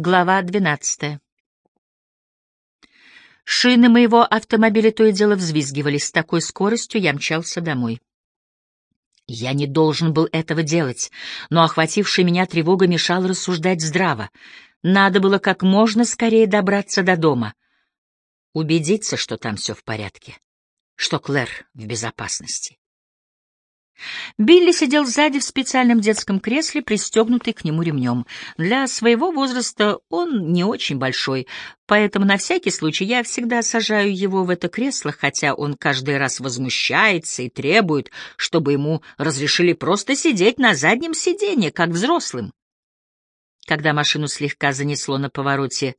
Глава 12. Шины моего автомобиля то и дело взвизгивали. С такой скоростью я мчался домой. Я не должен был этого делать, но охватившая меня тревога мешала рассуждать здраво. Надо было как можно скорее добраться до дома. Убедиться, что там все в порядке, что Клэр в безопасности. Билли сидел сзади в специальном детском кресле, пристегнутый к нему ремнем. Для своего возраста он не очень большой, поэтому на всякий случай я всегда сажаю его в это кресло, хотя он каждый раз возмущается и требует, чтобы ему разрешили просто сидеть на заднем сиденье, как взрослым. Когда машину слегка занесло на повороте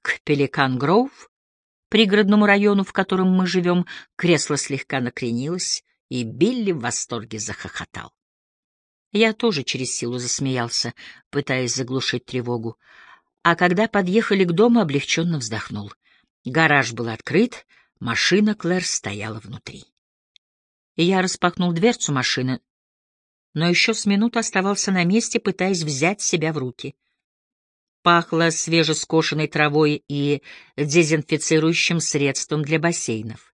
к Пеликан-Гроув, пригородному району, в котором мы живем, кресло слегка накренилось, и Билли в восторге захохотал. Я тоже через силу засмеялся, пытаясь заглушить тревогу, а когда подъехали к дому, облегченно вздохнул. Гараж был открыт, машина Клэр стояла внутри. Я распахнул дверцу машины, но еще с минуту оставался на месте, пытаясь взять себя в руки. Пахло свежескошенной травой и дезинфицирующим средством для бассейнов.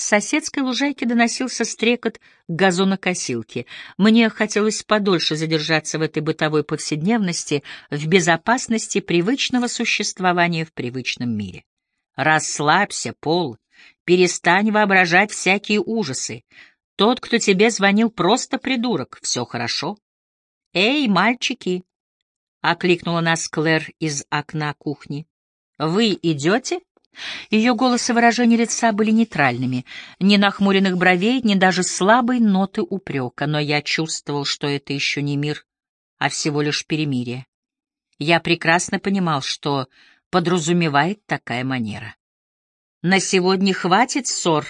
С соседской лужайки доносился стрекот газонокосилки. Мне хотелось подольше задержаться в этой бытовой повседневности, в безопасности привычного существования в привычном мире. Расслабься, Пол, перестань воображать всякие ужасы. Тот, кто тебе звонил, просто придурок, все хорошо. «Эй, мальчики!» — окликнула нас Клэр из окна кухни. «Вы идете?» Ее голос и выражение лица были нейтральными, ни нахмуренных бровей, ни даже слабой ноты упрека, но я чувствовал, что это еще не мир, а всего лишь перемирие. Я прекрасно понимал, что подразумевает такая манера. На сегодня хватит ссор,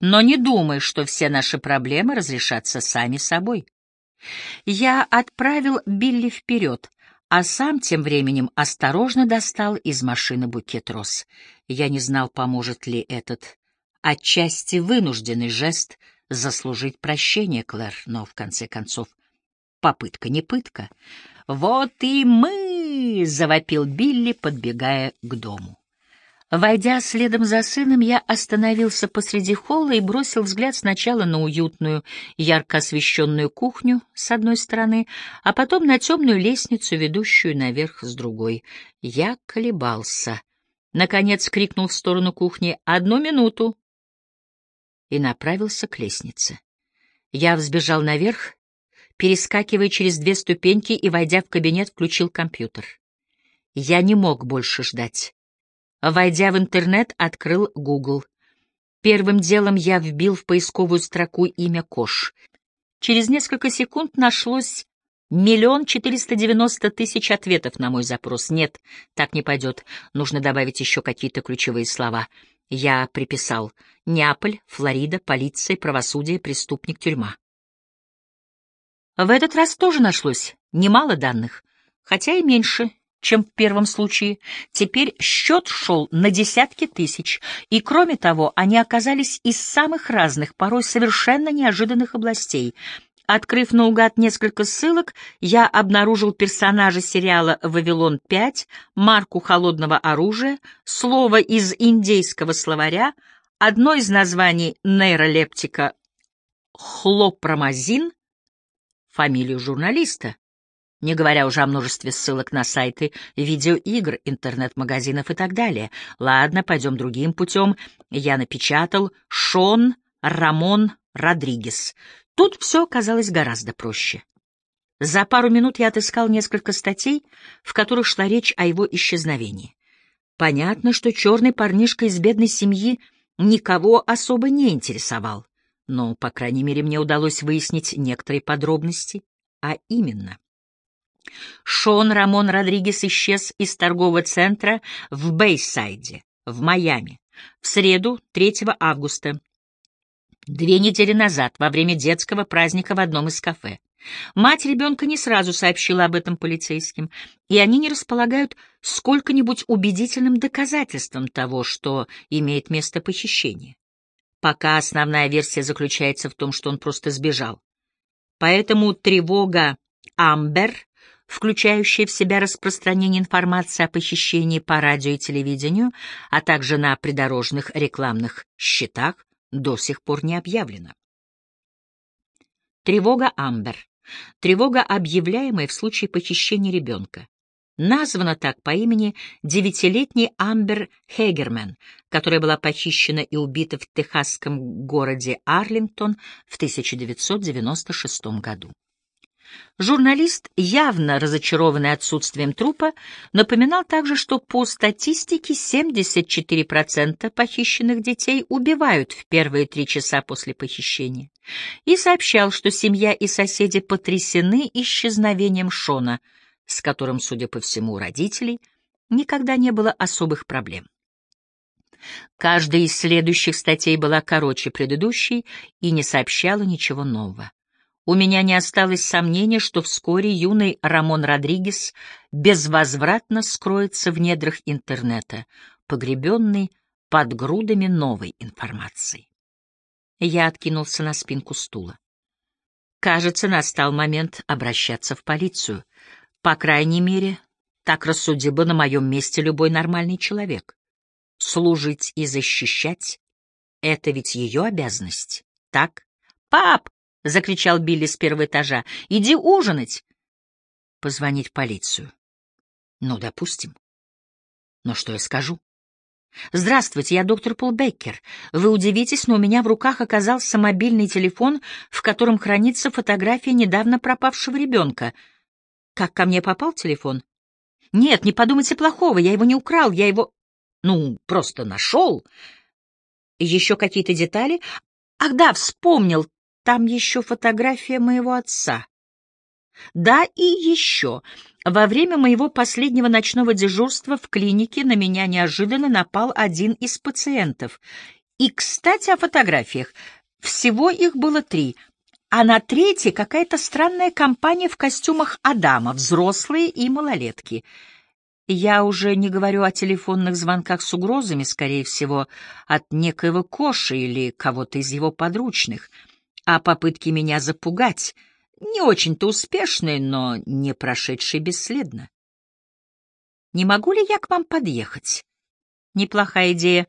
но не думай, что все наши проблемы разрешатся сами собой. Я отправил Билли вперед, а сам тем временем осторожно достал из машины букет роз. Я не знал, поможет ли этот отчасти вынужденный жест заслужить прощение, Клэр, но, в конце концов, попытка не пытка. «Вот и мы!» — завопил Билли, подбегая к дому. Войдя следом за сыном, я остановился посреди холла и бросил взгляд сначала на уютную, ярко освещенную кухню с одной стороны, а потом на темную лестницу, ведущую наверх с другой. Я колебался. Наконец крикнул в сторону кухни «Одну минуту!» и направился к лестнице. Я взбежал наверх, перескакивая через две ступеньки и, войдя в кабинет, включил компьютер. Я не мог больше ждать. Войдя в интернет, открыл Google. Первым делом я вбил в поисковую строку имя Кош. Через несколько секунд нашлось миллион четыреста девяносто тысяч ответов на мой запрос. Нет, так не пойдет. Нужно добавить еще какие-то ключевые слова. Я приписал Неаполь, Флорида, полиция, правосудие, преступник, тюрьма. В этот раз тоже нашлось немало данных, хотя и меньше, чем в первом случае. Теперь счет шел на десятки тысяч, и, кроме того, они оказались из самых разных, порой совершенно неожиданных областей. Открыв наугад несколько ссылок, я обнаружил персонажа сериала «Вавилон-5», марку холодного оружия, слово из индейского словаря, одно из названий нейролептика «хлопромазин», фамилию журналиста не говоря уже о множестве ссылок на сайты видеоигр, интернет-магазинов и так далее. Ладно, пойдем другим путем. Я напечатал Шон Рамон Родригес. Тут все оказалось гораздо проще. За пару минут я отыскал несколько статей, в которых шла речь о его исчезновении. Понятно, что черный парнишка из бедной семьи никого особо не интересовал, но, по крайней мере, мне удалось выяснить некоторые подробности, а именно — Шон Рамон Родригес исчез из торгового центра в Бейсайде, в Майами, в среду 3 августа, две недели назад, во время детского праздника в одном из кафе. Мать ребенка не сразу сообщила об этом полицейским, и они не располагают сколько-нибудь убедительным доказательством того, что имеет место похищение. Пока основная версия заключается в том, что он просто сбежал. Поэтому тревога Амбер включающая в себя распространение информации о похищении по радио и телевидению, а также на придорожных рекламных счетах, до сих пор не объявлена. Тревога Амбер. Тревога, объявляемая в случае похищения ребенка. Названа так по имени девятилетней Амбер Хегермен, которая была похищена и убита в техасском городе Арлингтон в 1996 году. Журналист, явно разочарованный отсутствием трупа, напоминал также, что по статистике 74% похищенных детей убивают в первые три часа после похищения, и сообщал, что семья и соседи потрясены исчезновением Шона, с которым, судя по всему, у родителей никогда не было особых проблем. Каждая из следующих статей была короче предыдущей и не сообщала ничего нового. У меня не осталось сомнения, что вскоре юный Рамон Родригес безвозвратно скроется в недрах интернета, погребенный под грудами новой информации. Я откинулся на спинку стула. Кажется, настал момент обращаться в полицию. По крайней мере, так рассудил бы на моем месте любой нормальный человек. Служить и защищать — это ведь ее обязанность, так? «Пап!» — закричал Билли с первого этажа. «Иди ужинать!» «Позвонить в полицию». «Ну, допустим. Но что я скажу?» «Здравствуйте, я доктор Пол Беккер. Вы удивитесь, но у меня в руках оказался мобильный телефон, в котором хранится фотография недавно пропавшего ребенка. Как ко мне попал телефон?» «Нет, не подумайте плохого, я его не украл, я его, ну, просто нашел. Еще какие-то детали? Ах да, вспомнил, там еще фотография моего отца. Да, и еще. Во время моего последнего ночного дежурства в клинике на меня неожиданно напал один из пациентов. И, кстати, о фотографиях. Всего их было три. А на третьей какая-то странная компания в костюмах Адама, взрослые и малолетки. Я уже не говорю о телефонных звонках с угрозами, скорее всего, от некоего Коши или кого-то из его подручных — а попытки меня запугать, не очень-то успешные, но не прошедшие бесследно. Не могу ли я к вам подъехать? Неплохая идея.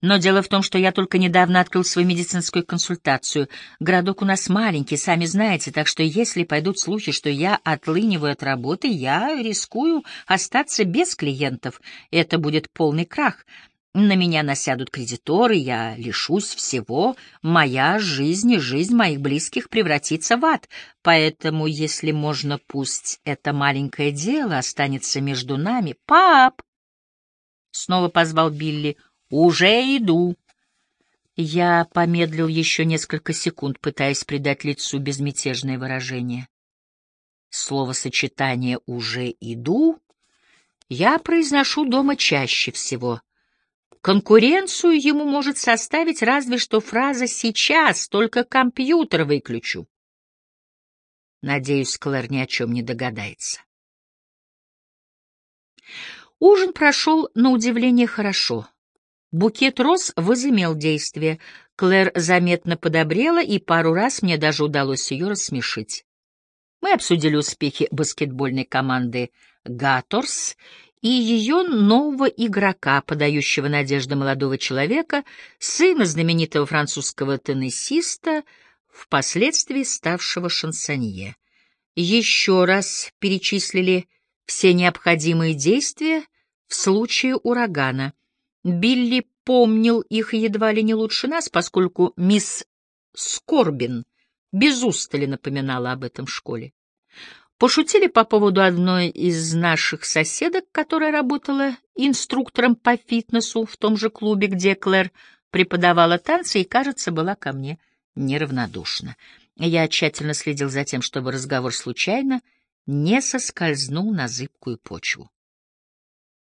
Но дело в том, что я только недавно открыл свою медицинскую консультацию. Городок у нас маленький, сами знаете, так что если пойдут слухи, что я отлыниваю от работы, я рискую остаться без клиентов. Это будет полный крах. На меня насядут кредиторы, я лишусь всего, моя жизнь и жизнь моих близких превратится в ад. Поэтому, если можно, пусть это маленькое дело останется между нами. Пап! Снова позвал Билли. Уже иду. Я помедлил еще несколько секунд, пытаясь придать лицу безмятежное выражение. Словосочетание «уже иду» я произношу дома чаще всего — Конкуренцию ему может составить разве что фраза «сейчас, только компьютер выключу». Надеюсь, Клэр ни о чем не догадается. Ужин прошел на удивление хорошо. Букет роз возымел действие. Клэр заметно подобрела, и пару раз мне даже удалось ее рассмешить. Мы обсудили успехи баскетбольной команды «Гаторс» и ее нового игрока, подающего надежды молодого человека, сына знаменитого французского теннисиста, впоследствии ставшего шансонье. Еще раз перечислили все необходимые действия в случае урагана. Билли помнил их едва ли не лучше нас, поскольку мисс Скорбин без устали напоминала об этом в школе. Пошутили по поводу одной из наших соседок, которая работала инструктором по фитнесу в том же клубе, где Клэр преподавала танцы и, кажется, была ко мне неравнодушна. Я тщательно следил за тем, чтобы разговор случайно не соскользнул на зыбкую почву.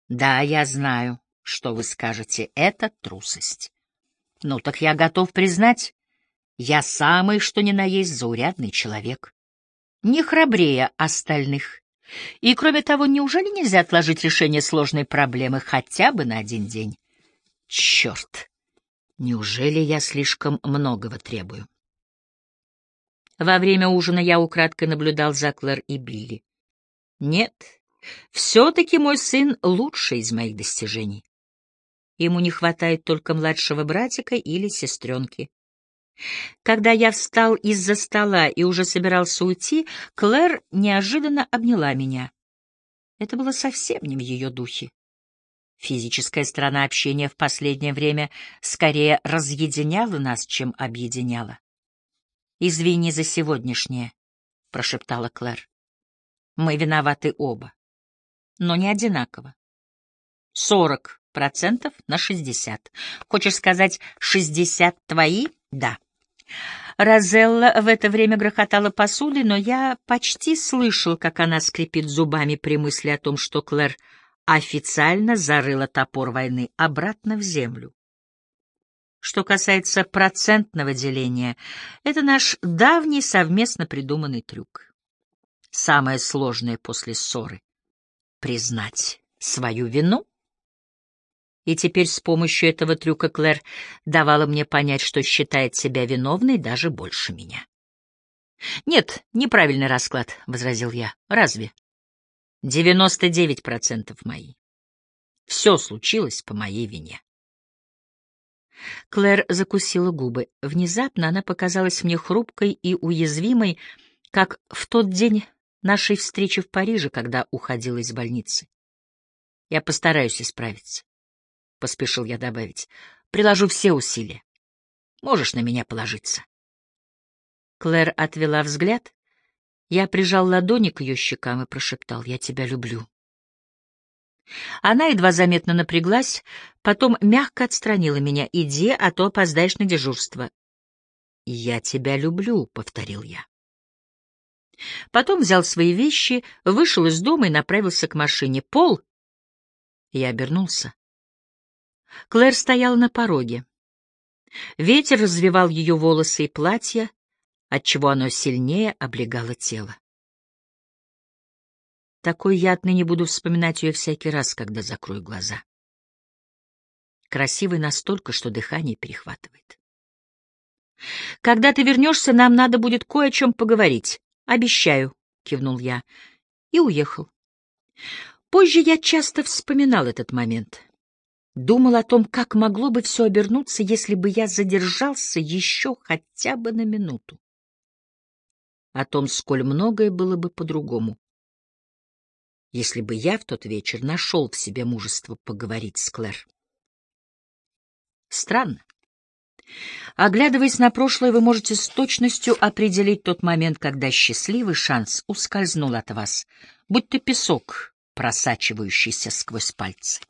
Да, я знаю, что вы скажете, это трусость. Ну так я готов признать, я самый что ни на есть заурядный человек не храбрее остальных. И, кроме того, неужели нельзя отложить решение сложной проблемы хотя бы на один день? Черт! Неужели я слишком многого требую? Во время ужина я украдкой наблюдал за Клэр и Билли. Нет, все-таки мой сын лучший из моих достижений. Ему не хватает только младшего братика или сестренки. Когда я встал из-за стола и уже собирался уйти, Клэр неожиданно обняла меня. Это было совсем не в ее духе. Физическая сторона общения в последнее время скорее разъединяла нас, чем объединяла. «Извини за сегодняшнее», — прошептала Клэр. «Мы виноваты оба, но не одинаково. Сорок процентов на шестьдесят. Хочешь сказать, шестьдесят твои? Да». Розелла в это время грохотала посудой, но я почти слышал, как она скрипит зубами при мысли о том, что Клэр официально зарыла топор войны обратно в землю. Что касается процентного деления, это наш давний совместно придуманный трюк. Самое сложное после ссоры — признать свою вину. И теперь с помощью этого трюка Клэр давала мне понять, что считает себя виновной даже больше меня. «Нет, неправильный расклад», — возразил я. «Разве?» «Девяносто девять процентов мои. Все случилось по моей вине». Клэр закусила губы. Внезапно она показалась мне хрупкой и уязвимой, как в тот день нашей встречи в Париже, когда уходила из больницы. Я постараюсь исправиться. — поспешил я добавить. — Приложу все усилия. Можешь на меня положиться. Клэр отвела взгляд. Я прижал ладони к ее щекам и прошептал «Я тебя люблю». Она едва заметно напряглась, потом мягко отстранила меня. «Иди, а то опоздаешь на дежурство». «Я тебя люблю», — повторил я. Потом взял свои вещи, вышел из дома и направился к машине. «Пол!» Я обернулся. Клэр стояла на пороге. Ветер развивал ее волосы и платье, отчего оно сильнее облегало тело. Такой я отныне буду вспоминать ее всякий раз, когда закрою глаза. Красивой настолько, что дыхание перехватывает. «Когда ты вернешься, нам надо будет кое о чем поговорить. Обещаю», — кивнул я и уехал. Позже я часто вспоминал этот момент. Думал о том, как могло бы все обернуться, если бы я задержался еще хотя бы на минуту. О том, сколь многое было бы по-другому, если бы я в тот вечер нашел в себе мужество поговорить с Клэр. Странно. Оглядываясь на прошлое, вы можете с точностью определить тот момент, когда счастливый шанс ускользнул от вас, будь то песок, просачивающийся сквозь пальцы.